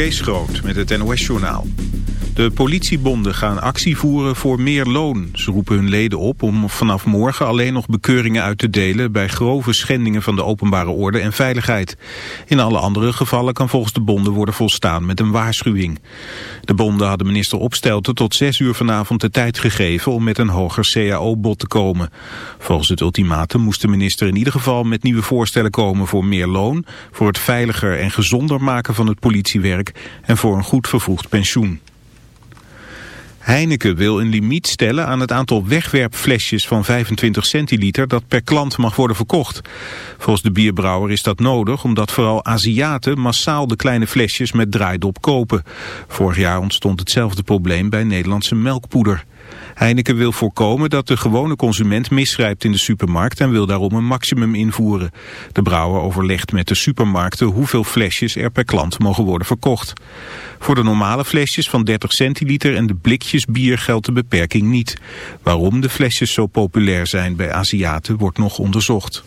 Kees Groot met het NOS-journaal. De politiebonden gaan actie voeren voor meer loon. Ze roepen hun leden op om vanaf morgen alleen nog bekeuringen uit te delen... bij grove schendingen van de openbare orde en veiligheid. In alle andere gevallen kan volgens de bonden worden volstaan met een waarschuwing. De bonden hadden minister Opstelten tot zes uur vanavond de tijd gegeven... om met een hoger cao-bod te komen. Volgens het ultimatum moest de minister in ieder geval met nieuwe voorstellen komen... voor meer loon, voor het veiliger en gezonder maken van het politiewerk... en voor een goed vervoegd pensioen. Heineken wil een limiet stellen aan het aantal wegwerpflesjes van 25 centiliter dat per klant mag worden verkocht. Volgens de bierbrouwer is dat nodig omdat vooral Aziaten massaal de kleine flesjes met draaidop kopen. Vorig jaar ontstond hetzelfde probleem bij Nederlandse melkpoeder. Heineken wil voorkomen dat de gewone consument misgrijpt in de supermarkt en wil daarom een maximum invoeren. De brouwer overlegt met de supermarkten hoeveel flesjes er per klant mogen worden verkocht. Voor de normale flesjes van 30 centiliter en de blikjes bier geldt de beperking niet. Waarom de flesjes zo populair zijn bij Aziaten wordt nog onderzocht.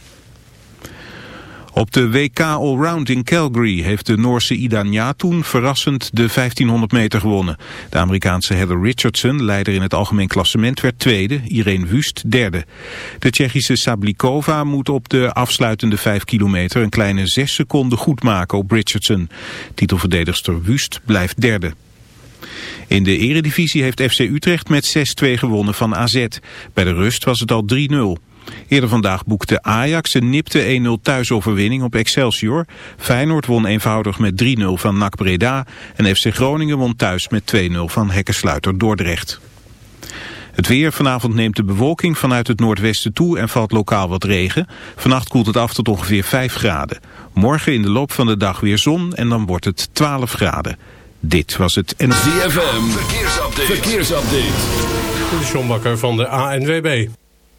Op de WK Allround in Calgary heeft de Noorse Ida Njatoen verrassend de 1500 meter gewonnen. De Amerikaanse Heather Richardson, leider in het algemeen klassement, werd tweede, Irene Wust derde. De Tsjechische Sablikova moet op de afsluitende 5 kilometer een kleine 6 seconden goed maken op Richardson. Titelverdedigster Wust blijft derde. In de eredivisie heeft FC Utrecht met 6-2 gewonnen van AZ. Bij de rust was het al 3-0. Eerder vandaag boekte Ajax een nipte 1-0 thuisoverwinning op Excelsior. Feyenoord won eenvoudig met 3-0 van NAC Breda. En FC Groningen won thuis met 2-0 van Hekkensluiter Dordrecht. Het weer, vanavond neemt de bewolking vanuit het noordwesten toe en valt lokaal wat regen. Vannacht koelt het af tot ongeveer 5 graden. Morgen in de loop van de dag weer zon en dan wordt het 12 graden. Dit was het ZFM, verkeersupdate. verkeersupdate. De John Bakker van de ANWB.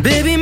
Baby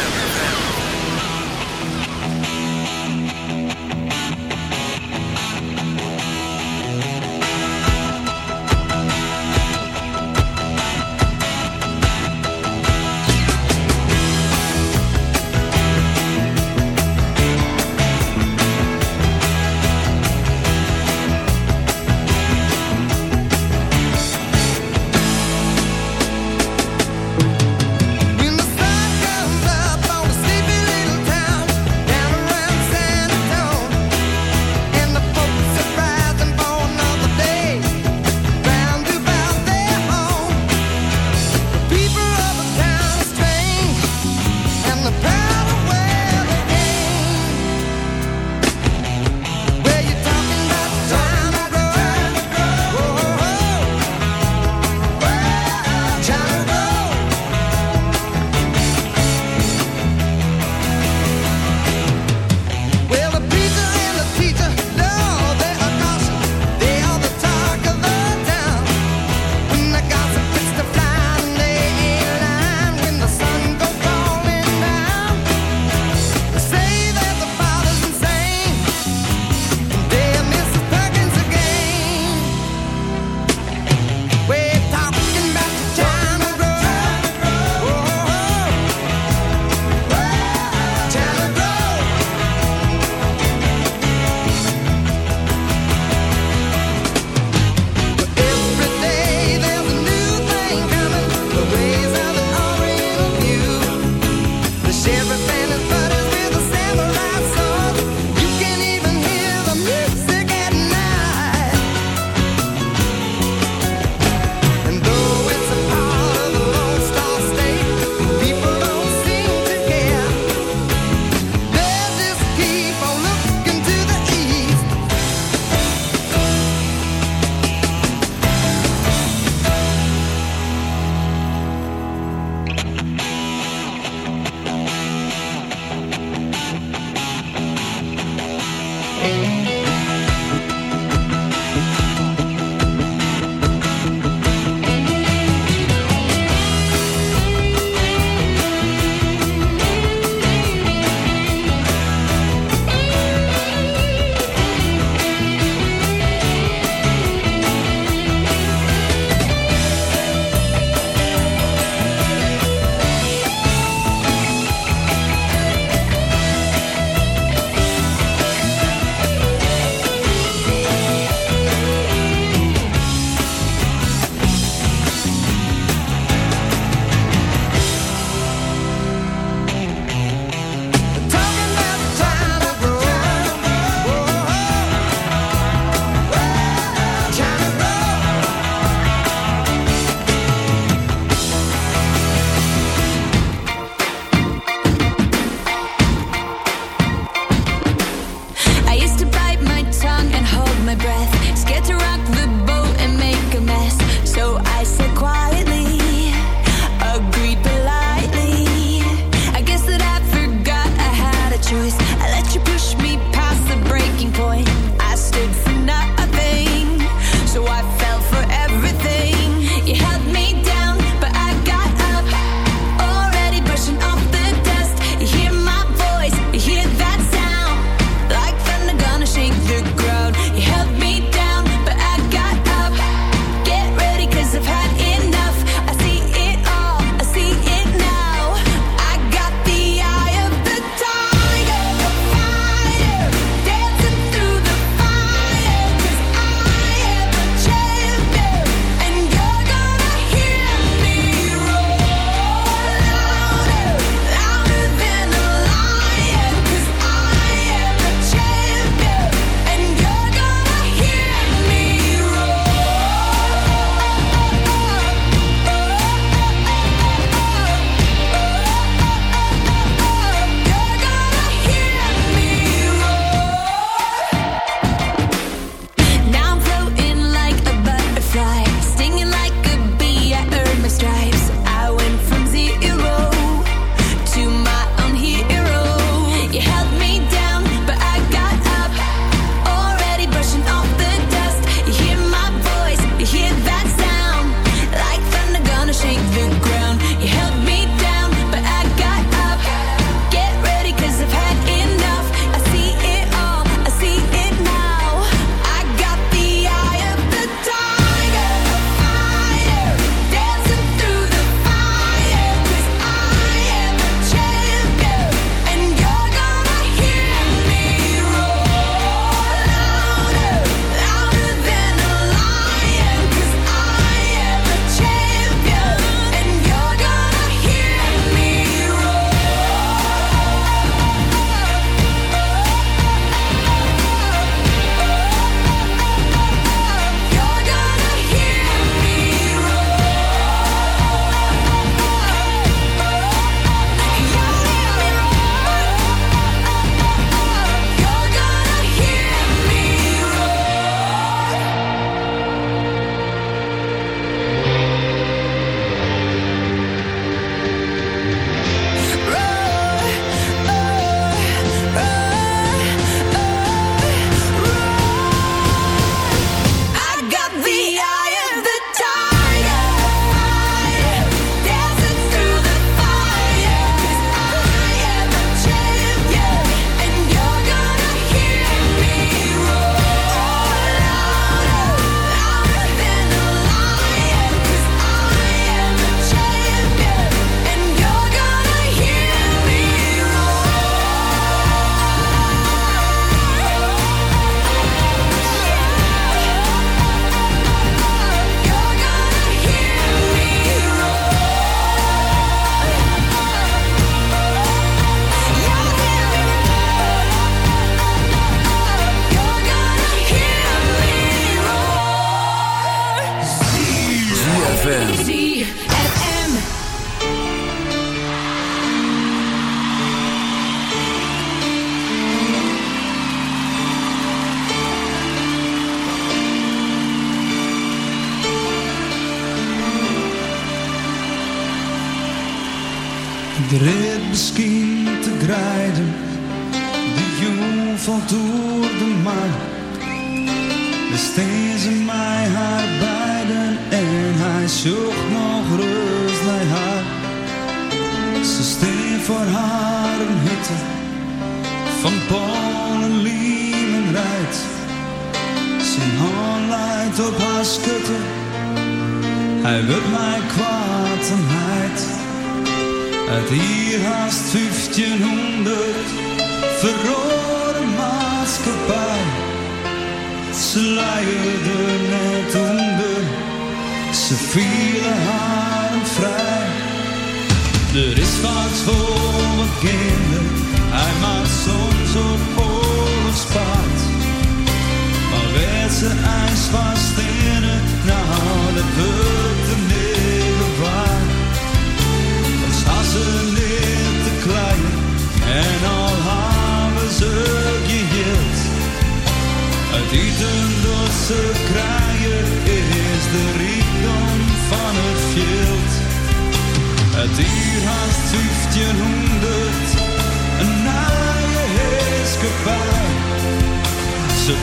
Voor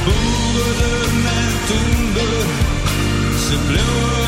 Ze boeren en toender, ze bleven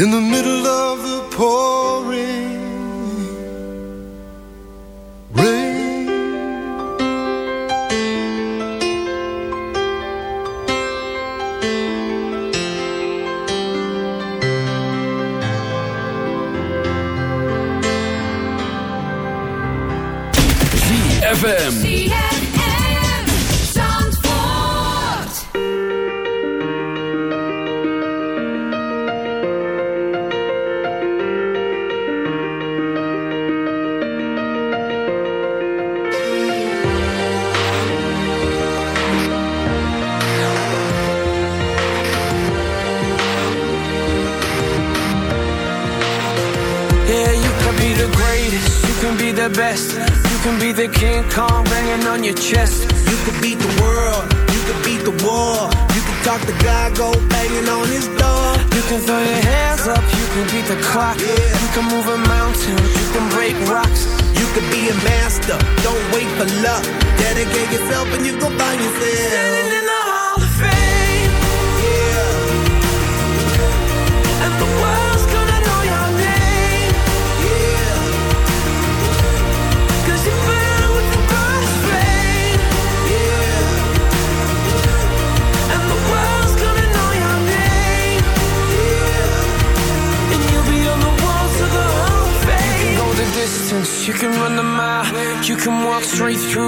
In the middle straight through.